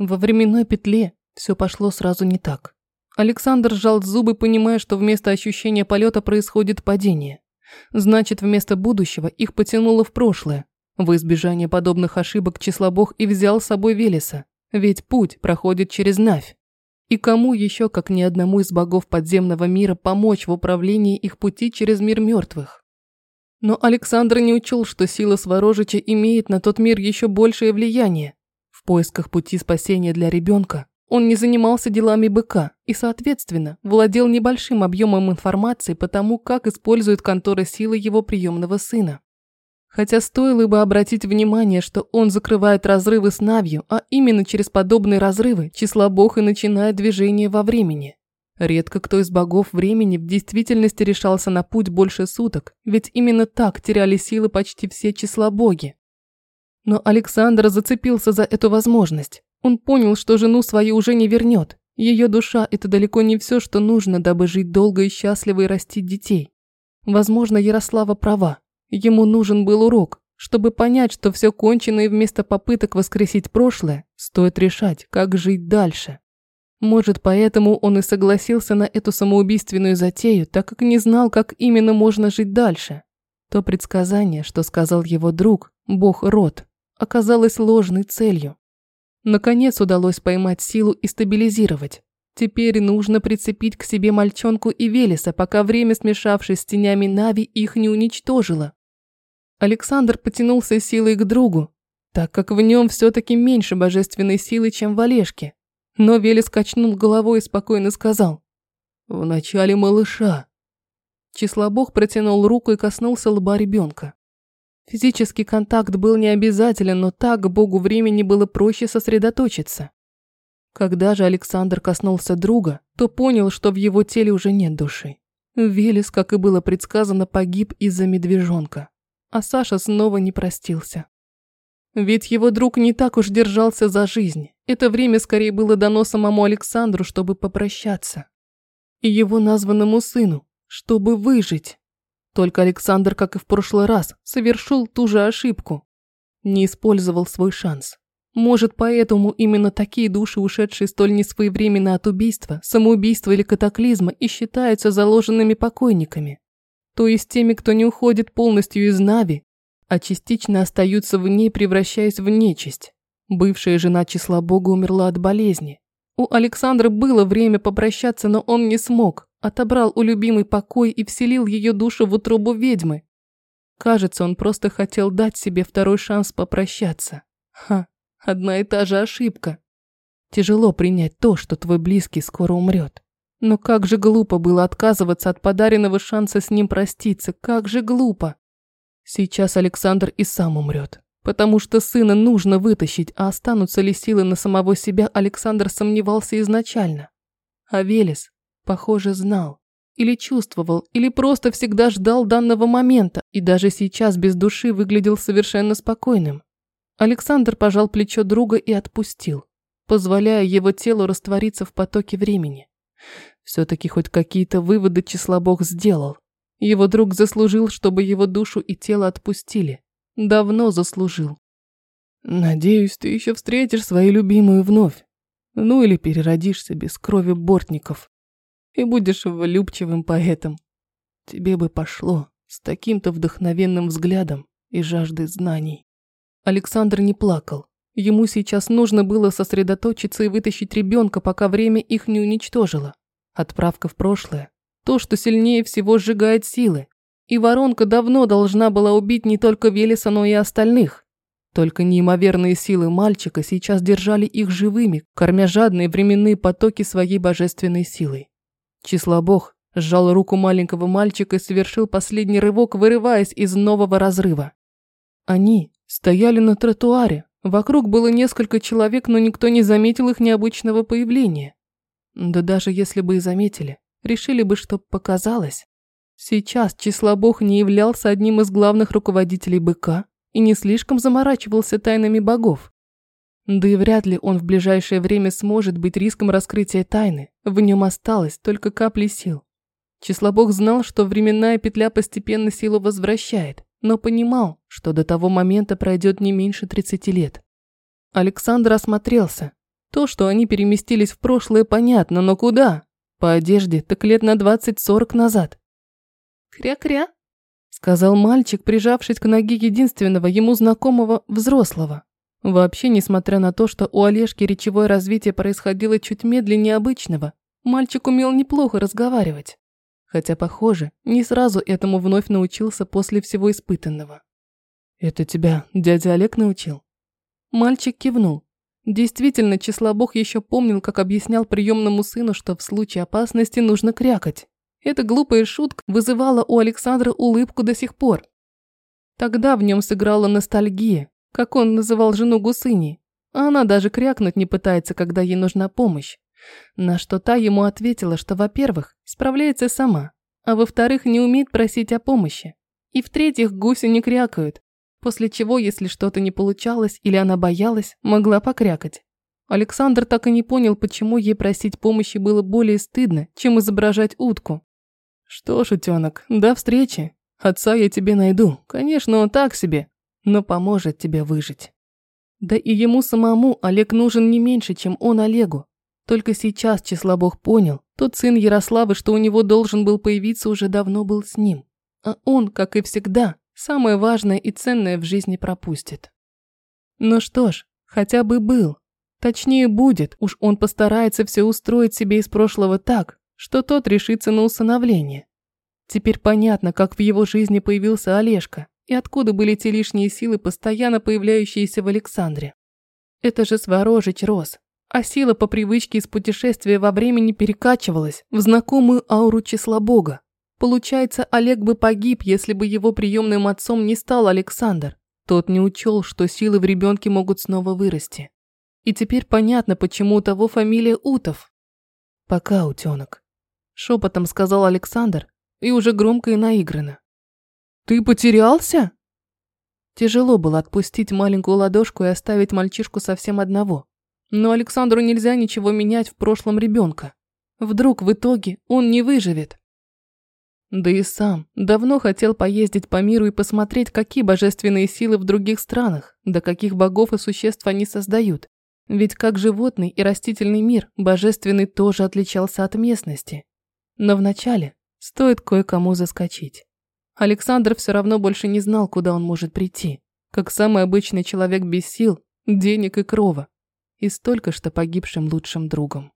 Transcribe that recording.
Во временной петле все пошло сразу не так. Александр сжал зубы, понимая, что вместо ощущения полета происходит падение. Значит, вместо будущего их потянуло в прошлое. В избежание подобных ошибок числа Бог и взял с собой Велеса, ведь путь проходит через Навь. И кому еще, как ни одному из богов подземного мира, помочь в управлении их пути через мир мертвых? Но Александр не учел, что сила Сворожича имеет на тот мир еще большее влияние. Поисках пути спасения для ребенка он не занимался делами быка и, соответственно, владел небольшим объемом информации по тому, как использует контора силы его приемного сына. Хотя стоило бы обратить внимание, что он закрывает разрывы с Навью, а именно через подобные разрывы числа бог и начинает движение во времени. Редко кто из богов времени в действительности решался на путь больше суток, ведь именно так теряли силы почти все числа боги. Но Александр зацепился за эту возможность. Он понял, что жену свою уже не вернет. Ее душа – это далеко не все, что нужно, дабы жить долго и счастливо и растить детей. Возможно, Ярослава права. Ему нужен был урок, чтобы понять, что все кончено и вместо попыток воскресить прошлое, стоит решать, как жить дальше. Может, поэтому он и согласился на эту самоубийственную затею, так как не знал, как именно можно жить дальше. То предсказание, что сказал его друг, бог Рот, оказалось ложной целью. Наконец удалось поймать силу и стабилизировать. Теперь нужно прицепить к себе мальчонку и Велеса, пока время, смешавшись с тенями Нави, их не уничтожило. Александр потянулся силой к другу, так как в нем все-таки меньше божественной силы, чем в Олежке. Но Велес качнул головой и спокойно сказал. «В начале малыша». Числобог протянул руку и коснулся лба ребенка. Физический контакт был не обязателен, но так богу времени было проще сосредоточиться. Когда же Александр коснулся друга, то понял, что в его теле уже нет души. Велес, как и было предсказано, погиб из-за медвежонка. А Саша снова не простился. Ведь его друг не так уж держался за жизнь. Это время скорее было дано самому Александру, чтобы попрощаться. И его названному сыну, чтобы выжить. Только Александр, как и в прошлый раз, совершил ту же ошибку. Не использовал свой шанс. Может, поэтому именно такие души, ушедшие столь несвоевременно от убийства, самоубийства или катаклизма, и считаются заложенными покойниками. То есть теми, кто не уходит полностью из Нави, а частично остаются в ней, превращаясь в нечисть. Бывшая жена числа Бога умерла от болезни. У Александра было время попрощаться, но он не смог, Отобрал у любимой покой и вселил ее душу в утробу ведьмы. Кажется, он просто хотел дать себе второй шанс попрощаться. Ха, одна и та же ошибка. Тяжело принять то, что твой близкий скоро умрет. Но как же глупо было отказываться от подаренного шанса с ним проститься, как же глупо. Сейчас Александр и сам умрет, потому что сына нужно вытащить, а останутся ли силы на самого себя, Александр сомневался изначально. А Велес Похоже, знал. Или чувствовал, или просто всегда ждал данного момента, и даже сейчас без души выглядел совершенно спокойным. Александр пожал плечо друга и отпустил, позволяя его телу раствориться в потоке времени. Все-таки хоть какие-то выводы числа Бог сделал. Его друг заслужил, чтобы его душу и тело отпустили. Давно заслужил. Надеюсь, ты еще встретишь свою любимую вновь. Ну или переродишься без крови бортников и будешь влюбчивым поэтом. Тебе бы пошло с таким-то вдохновенным взглядом и жаждой знаний. Александр не плакал. Ему сейчас нужно было сосредоточиться и вытащить ребенка, пока время их не уничтожило. Отправка в прошлое – то, что сильнее всего сжигает силы. И воронка давно должна была убить не только Велеса, но и остальных. Только неимоверные силы мальчика сейчас держали их живыми, кормя жадные временные потоки своей божественной силой. Числобог сжал руку маленького мальчика и совершил последний рывок, вырываясь из нового разрыва. Они стояли на тротуаре. Вокруг было несколько человек, но никто не заметил их необычного появления. Да даже если бы и заметили, решили бы, что показалось. Сейчас Числобог не являлся одним из главных руководителей быка и не слишком заморачивался тайнами богов. Да и вряд ли он в ближайшее время сможет быть риском раскрытия тайны. В нем осталось только капли сил. Числобог знал, что временная петля постепенно силу возвращает, но понимал, что до того момента пройдет не меньше 30 лет. Александр осмотрелся. То, что они переместились в прошлое, понятно, но куда? По одежде так лет на 20-40 назад. «Кря-кря», – сказал мальчик, прижавшись к ноге единственного ему знакомого взрослого. Вообще, несмотря на то, что у Олежки речевое развитие происходило чуть медленнее обычного, мальчик умел неплохо разговаривать. Хотя, похоже, не сразу этому вновь научился после всего испытанного. «Это тебя дядя Олег научил?» Мальчик кивнул. Действительно, числобог еще помнил, как объяснял приемному сыну, что в случае опасности нужно крякать. Эта глупая шутка вызывала у Александра улыбку до сих пор. Тогда в нем сыграла ностальгия, как он называл жену Гусыни. А она даже крякнуть не пытается, когда ей нужна помощь. На что та ему ответила, что, во-первых, справляется сама, а во-вторых, не умеет просить о помощи. И в-третьих, гуси не крякают, после чего, если что-то не получалось или она боялась, могла покрякать. Александр так и не понял, почему ей просить помощи было более стыдно, чем изображать утку. «Что ж, утенок, до встречи. Отца я тебе найду. Конечно, он так себе, но поможет тебе выжить». Да и ему самому Олег нужен не меньше, чем он Олегу. Только сейчас Числобог понял, тот сын Ярославы, что у него должен был появиться, уже давно был с ним. А он, как и всегда, самое важное и ценное в жизни пропустит. Ну что ж, хотя бы был. Точнее будет, уж он постарается все устроить себе из прошлого так, что тот решится на усыновление. Теперь понятно, как в его жизни появился Олежка и откуда были те лишние силы, постоянно появляющиеся в Александре. Это же Сворожич рос, а сила по привычке из путешествия во времени перекачивалась в знакомую ауру числа Бога. Получается, Олег бы погиб, если бы его приемным отцом не стал Александр. Тот не учел, что силы в ребенке могут снова вырасти. И теперь понятно, почему у того фамилия Утов. Пока, утенок. Шепотом сказал Александр, и уже громко и наигранно. «Ты потерялся?» Тяжело было отпустить маленькую ладошку и оставить мальчишку совсем одного. Но Александру нельзя ничего менять в прошлом ребенка. Вдруг в итоге он не выживет. Да и сам давно хотел поездить по миру и посмотреть, какие божественные силы в других странах, да каких богов и существ они создают. Ведь как животный и растительный мир, божественный тоже отличался от местности. Но вначале стоит кое-кому заскочить. Александр все равно больше не знал, куда он может прийти. Как самый обычный человек без сил, денег и крова. И столько что погибшим лучшим другом.